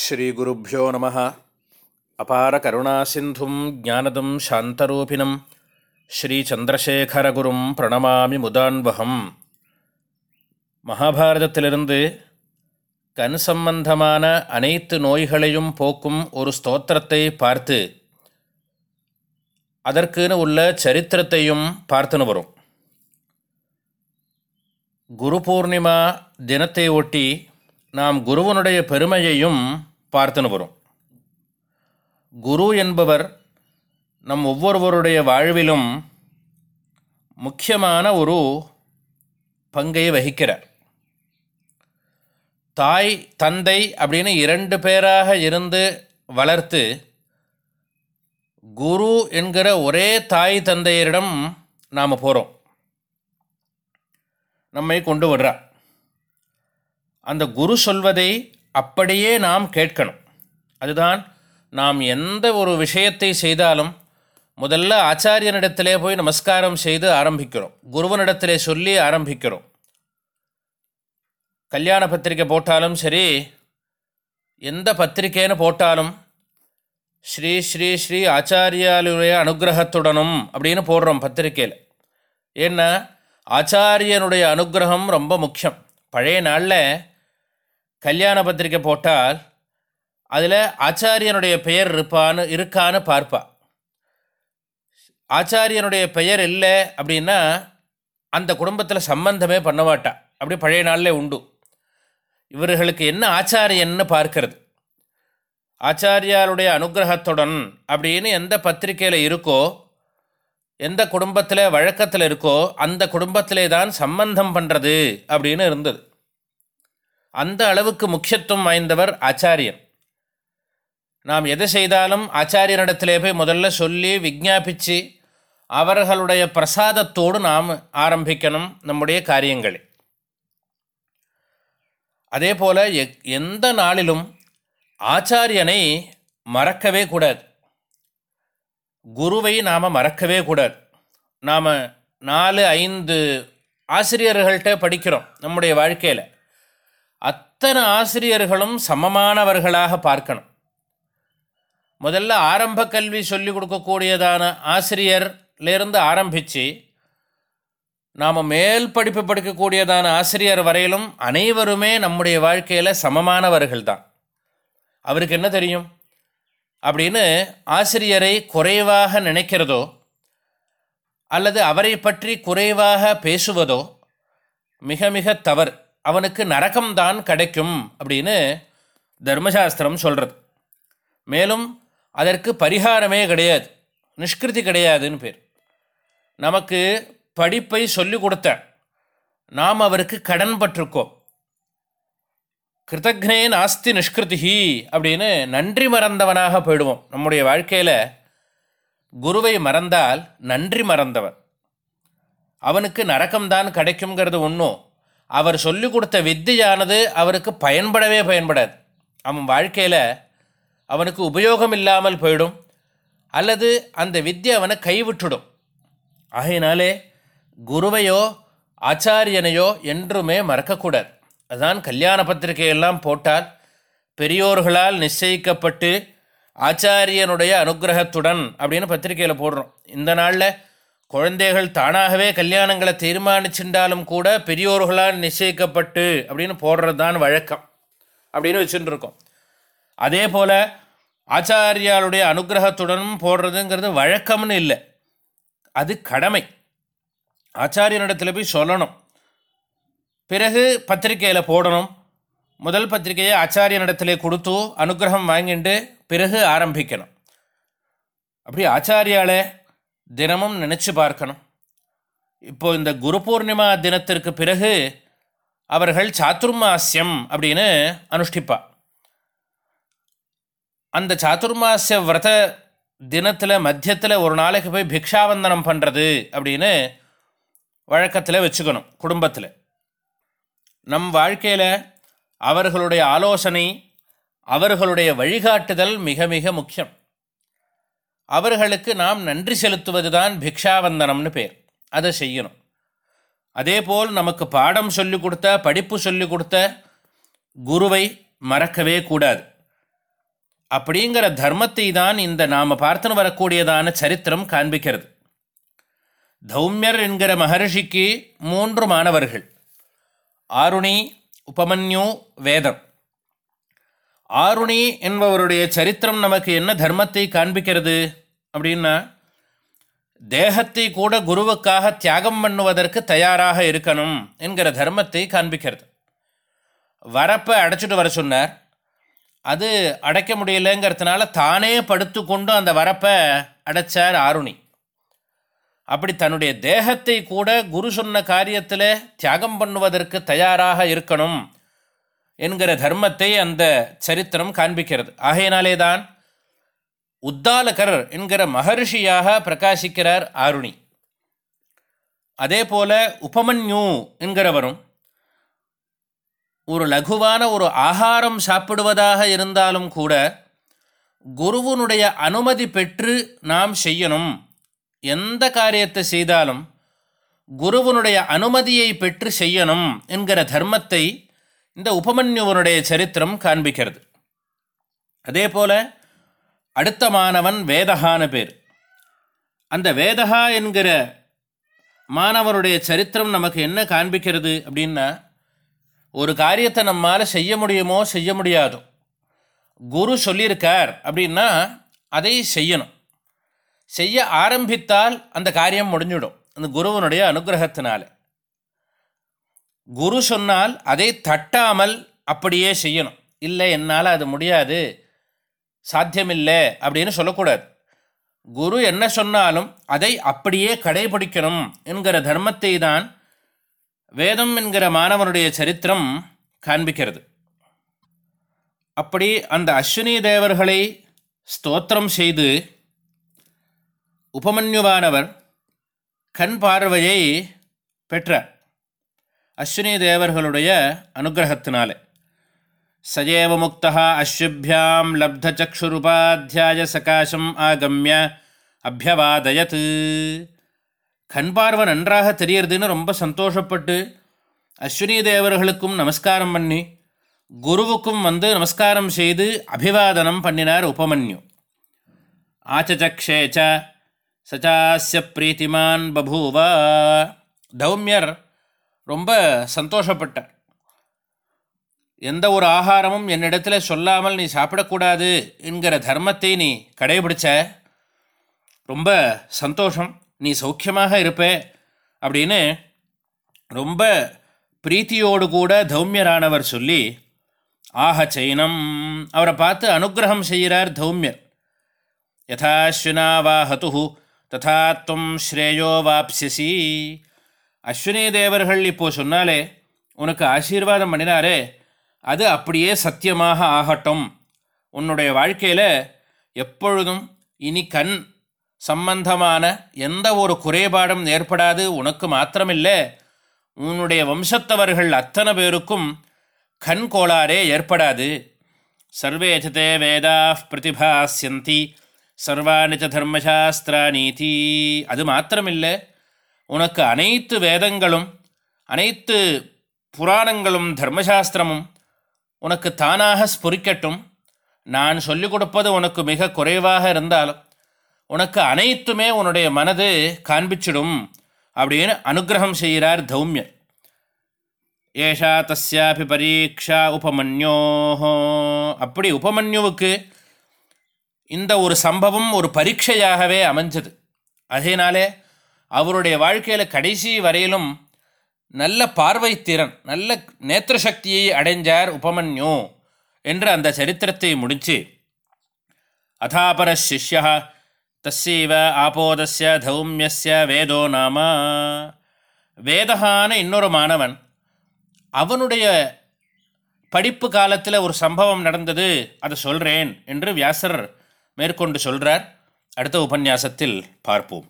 ஸ்ரீகுருப்போ நம. அபார கருணாசிந்தும் ஜானதம் சாந்தரூபிணம். ஸ்ரீச்சந்திரசேகரகுரும் பிரணமாமி முதான்வகம். மகாபாரதத்திலிருந்து கண் சம்பந்தமான அனைத்து நோய்களையும் போக்கும் ஒரு ஸ்தோத்திரத்தை பார்த்து அதற்குன்னு உள்ள சரித்திரத்தையும் பார்த்துன்னு வரும். குரு பூர்ணிமா தினத்தை ஒட்டி நாம் குருவனுடைய பெருமையையும் பார்த்துன்னு வரும். குரு என்பவர் நம் ஒவ்வொருவருடைய வாழ்விலும் முக்கியமான ஒரு பங்கை வகிக்கிறார். தாய் தந்தை அப்படின்னு இரண்டு பேராக இருந்து வளர்த்து குரு என்கிற ஒரே தாய் தந்தையரிடம் நாம் போகிறோம் நம்மை கொண்டு வர்றார். அந்த குரு சொல்வதை அப்படியே நாம் கேட்கணும். அதுதான் நாம் எந்த ஒரு விஷயத்தை செய்தாலும் முதல்ல ஆச்சாரியனிடத்திலே போய் நமஸ்காரம் செய்து ஆரம்பிக்கிறோம். குருவனிடத்திலே சொல்லி ஆரம்பிக்கிறோம். கல்யாண பத்திரிக்கை போட்டாலும் சரி எந்த பத்திரிக்கைன்னு போட்டாலும் ஸ்ரீ ஸ்ரீ ஸ்ரீ ஆச்சாரியாலுடைய அனுகிரகத்துடனும் அப்படின்னு போடுறோம் பத்திரிக்கையில். ஏன்னா ஆச்சாரியனுடைய அனுகிரகம் ரொம்ப முக்கியம். பழைய நாளில் கல்யாண பத்திரிக்கை போட்டால் அதில் ஆச்சாரியனுடைய பெயர் இருப்பான்னு இருக்கான்னு பார்ப்பா. ஆச்சாரியனுடைய பெயர் இல்லை அப்படின்னா அந்த குடும்பத்தில் சம்பந்தமே பண்ண மாட்டா. அப்படி பழைய நாளில் உண்டு. இவர்களுக்கு என்ன ஆச்சாரியன்னு பார்க்கறது. ஆச்சாரியாருடைய அனுகிரகத்துடன் அப்படின்னு எந்த பத்திரிக்கையில் இருக்கோ எந்த குடும்பத்தில் வழக்கத்தில் இருக்கோ அந்த குடும்பத்திலே தான் சம்பந்தம் பண்ணுறது அப்படின்னு இருந்தது. அந்த அளவுக்கு முக்கியத்துவம் வாய்ந்தவர் ஆச்சாரியன் நாம் எதை செய்தாலும் ஆச்சாரியனிடத்திலே போய் முதல்ல சொல்லி விஜாபித்து அவர்களுடைய பிரசாதத்தோடு நாம் ஆரம்பிக்கணும் நம்முடைய காரியங்களை. அதே போல் எந்த நாளிலும் ஆச்சாரியனை மறக்கவே கூடாது. குருவை நாம் மறக்கவே கூடாது. நாம் நாலு ஐந்து ஆசிரியர்கள்ட்ட படிக்கிறோம் நம்முடைய வாழ்க்கையில். அத்தனை ஆசிரியர்களும் சமமானவர்களாக பார்க்கணும். முதல்ல ஆரம்ப கல்வி சொல்லிக் கொடுக்கக்கூடியதான ஆசிரியர்லேருந்து ஆரம்பித்து நாம் மேல் படிப்பு படிக்கக்கூடியதான ஆசிரியர் வரையிலும் அனைவருமே நம்முடைய வாழ்க்கையில் சமமானவர்கள் தான். அவருக்கு என்ன தெரியும்? அப்படின்னு ஆசிரியரை குறைவாக நினைக்கிறதோ அல்லது அவரை பற்றி குறைவாக பேசுவதோ மிக மிக தவறு. அவனுக்கு நரகம்தான் கிடைக்கும் அப்படின்னு தர்மசாஸ்திரம் சொல்கிறது மேலும் அதற்கு பரிகாரமே கிடையாது. நிஷ்கிருதி கிடையாதுன்னு பேர். நமக்கு படிப்பை சொல்லி கொடுத்த நாம் அவருக்கு கடன் பட்டிருக்கோம். கிருத்தக்னே நாஸ்தி நிஷ்கிருதிஹி அப்படின்னு நன்றி மறந்தவனாக போயிடுவோம். நம்முடைய வாழ்க்கையில் குருவை மறந்தால் நன்றி மறந்தவன். அவனுக்கு நரக்கம்தான் கிடைக்குங்கிறது ஒன்றும் அவர் சொல்லிக் கொடுத்த வித்தியானது அவருக்கு பயன்படவே பயன்படாது. அவன் வாழ்க்கையில் அவனுக்கு உபயோகம் இல்லாமல் போயிடும். அல்லது அந்த வித்தியை அவனை கைவிட்டுடும். ஆகையினாலே குருவையோ ஆச்சாரியனையோ என்றுமே மறக்கக்கூடாது. அதுதான் கல்யாண பத்திரிகையெல்லாம் போட்டால் பெரியோர்களால் நிச்சயிக்கப்பட்டு ஆச்சாரியனுடைய அனுகிரகத்துடன் அப்படின்னு பத்திரிகையில் போடுறோம். இந்த நாளில் குழந்தைகள் தானாகவே கல்யாணங்களை தீர்மானிச்சுட்டாலும் கூட பெரியோர்களால் நிச்சயிக்கப்பட்டு அப்படின்னு போடுறது தான் வழக்கம் அப்படின்னு வச்சுட்டுருக்கோம். அதே போல் ஆச்சாரியாளுடைய அனுகிரகத்துடனும் போடுறதுங்கிறது வழக்கம்னு இல்லை. அது கடமை. ஆச்சாரியனிடத்தில் போய் சொல்லணும். பிறகு பத்திரிக்கையில் போடணும். முதல் பத்திரிகையை ஆச்சாரியனிடத்திலே கொடுத்து அனுகிரகம் வாங்கிட்டு பிறகு ஆரம்பிக்கணும். அப்படி ஆச்சாரியாலே தினமும் நினச்சி பார்க்கணும். இப்போ இந்த குரு பூர்ணிமா தினத்திற்கு பிறகு அவர்கள் சாத்துர்மாசியம் அப்படின்னு அனுஷ்டிப்பா. அந்த சாத்துர்மாசிய விரத தினத்தில் மத்தியத்தில் ஒரு நாளைக்கு போய் பிக்ஷாவந்தனம் பண்ணுறது அப்படின்னு வழக்கத்தில் வச்சுக்கணும் குடும்பத்தில். நம் வாழ்க்கையில் அவர்களுடைய ஆலோசனை அவர்களுடைய வழிகாட்டுதல் மிக மிக முக்கியம். அவர்களுக்கு நாம் நன்றி செலுத்துவது தான் பிக்ஷாவந்தனம்னு பேர். அதை செய்யணும். அதே போல் நமக்கு பாடம் சொல்லிக் கொடுத்த படிப்பு சொல்லிக் கொடுத்த குருவை மறக்கவே கூடாது. அப்படிங்கிற தர்மத்தை தான் இந்த நாம் பார்த்துன்னு வரக்கூடியதான சரித்திரம் காண்பிக்கிறது. தௌமியர் என்கிற மகர்ஷிக்கு மூன்று மாணவர்கள். ஆருணி உபமன்யு வேதம். ஆருணி என்பவருடைய சரித்திரம் நமக்கு என்ன தர்மத்தை காண்பிக்கிறது? அப்படின்னா தேகத்தை கூட குருவுக்காக தியாகம் பண்ணுவதற்கு தயாராக இருக்கணும் என்கிற தர்மத்தை காண்பிக்கிறது. வரப்பை அடைச்சிட்டு வர சொன்னார். அது அடைக்க முடியலைங்கிறதுனால தானே படுத்து கொண்டு அந்த வரப்பை அடைச்சார் ஆருணி. அப்படி தன்னுடைய தேகத்தை கூட குரு சொன்ன காரியத்தில் தியாகம் பண்ணுவதற்கு தயாராக இருக்கணும். என்கிற தர்மத்தை அந்த சரித்திரம் காண்பிக்கிறது. ஆகையினாலே தான் உத்தாலகர் என்கிற மகர்ஷியாக பிரகாசிக்கிறார் ஆருணி. அதே போல உபமன்யு என்கிறவரும் ஒரு லகுவான ஒரு ஆகாரம் சாப்பிடுவதாக இருந்தாலும் கூட குருவனுடைய அனுமதி பெற்று நாம் செய்யணும். எந்த காரியத்தை செய்தாலும் குருவனுடைய அனுமதியை பெற்று செய்யணும் என்கிற தர்மத்தை இந்த உபமன்யுவனுடைய சரித்திரம் காண்பிக்கிறது. அதே போல் அடுத்த மாணவன் வேதகான பேர். அந்த வேதகா என்கிற மாணவனுடைய சரித்திரம் நமக்கு என்ன காண்பிக்கிறது அப்படின்னா ஒரு காரியத்தை நம்மால் செய்ய முடியுமோ செய்ய முடியாதோ குரு சொல்லியிருக்கார் அப்படின்னா அதை செய்யணும். செய்ய ஆரம்பித்தால் அந்த காரியம் முடிஞ்சிடும். அந்த குருவனுடைய அனுகிரகத்தினால. குரு சொன்னால் அதை தட்டாமல் அப்படியே செய்யணும். இல்லை என்னால் அது முடியாது. சாத்தியமில்லை அப்படின்னு சொல்லக்கூடாது. குரு என்ன சொன்னாலும் அதை அப்படியே கடைபிடிக்கணும் என்கிற தர்மத்தை தான் வேதம் என்கிற மாணவனுடைய சரித்திரம் காண்பிக்கிறது. அப்படி அந்த அஸ்வினி தேவர்களை ஸ்தோத்திரம் செய்து உபமன்யுவானவர் கண் பார்வையை பெற்றார். அஸ்வினி தேவர்களுடைய அனுகிரகத்தினாலே. சஜேவ முக்தா அஸ்விபியாம் லப்தச்சுருபாத்தியாய சகாசம் ஆகமிய அபியவாதயத்து. கண் பார்வை நன்றாக தெரியறதுன்னு ரொம்ப சந்தோஷப்பட்டு அஸ்வினி தேவர்களுக்கும் நமஸ்காரம் பண்ணி குருவுக்கும் வந்து நமஸ்காரம் செய்து அபிவாதனம் பண்ணினார் உபமன்யு. ஆச்சச்சக்ஷேச்ச சச்சாஸ்ய பிரீத்திமான் பபூவா. தௌமியர் ரொம்ப சந்தோஷப்பட்டார். எந்த ஒரு ஆகாரமும் என்னிடத்தில் சொல்லாமல் நீ சாப்பிடக்கூடாது என்கிற தர்மத்தை நீ கடைபிடிச்ச ரொம்ப சந்தோஷம். நீ சௌக்கியமாக இருப்பே அப்படின்னு ரொம்ப பிரீத்தியோடு கூட தௌமியரானவர் சொல்லி ஆஹ சைனம். அவரை பார்த்து அனுகிரகம் செய்கிறார் தௌமியர். யதாஸ்வினா வா ஹது ததா துவம் ஸ்ரேயோ வாப்சிசி அஸ்வினி தேவர்கள் இப்போது சொன்னாலே உனக்கு ஆசீர்வாதம் பண்ணினாரே அது அப்படியே சத்தியமாக ஆகட்டும். உன்னுடைய வாழ்க்கையில் எப்பொழுதும் இனி கண் சம்பந்தமான எந்த ஒரு குறைபாடும் ஏற்படாது உனக்கு மாத்திரமில்லை. உன்னுடைய வம்சத்தவர்கள் அத்தனை பேருக்கும் கண் கோளாறே ஏற்படாது. சர்வேஜதே வேதா பிரதிபாசியந்தி சர்வாணிச்ச ச தர்மசாஸ்திரானீதி அது மாத்திரமில்லை. உனக்கு அனைத்து வேதங்களும் அனைத்து புராணங்களும் தர்மசாஸ்திரமும் உனக்கு தானாக ஸ்புரிக்கட்டும். நான் சொல்லிக் கொடுப்பது உனக்கு மிக குறைவாக இருந்தாலும் உனக்கு அனைத்துமே உன்னுடைய மனது காண்பிச்சிடும் அப்படின்னு அனுகிரகம் செய்கிறார் தௌமியர். ஏஷா தஸ்யாபி பரீட்சா உபமன்யோஹோ. அப்படி உபமன்யுவுக்கு இந்த ஒரு சம்பவம் ஒரு பரீட்சையாகவே அமைஞ்சது. அதேனாலே அவருடைய வாழ்க்கையில் கடைசி வரையிலும் நல்ல பார்வை திறன் நல்ல நேத்திர சக்தியை அடைஞ்சார் உபமன்யு என்று அந்த சரித்திரத்தை முடித்து அதாபர சிஷ்யா தஸ்ஸைவ ஆபோதஸ்ய தௌமியஸ்ய வேதோ நாம. வேதகான இன்னொரு மாணவன் அவனுடைய படிப்பு காலத்தில் ஒரு சம்பவம் நடந்தது அதை சொல்கிறேன் என்று வியாசர் மேற்கொண்டு சொல்கிறார் அடுத்த உபன்யாசத்தில் பார்ப்போம்.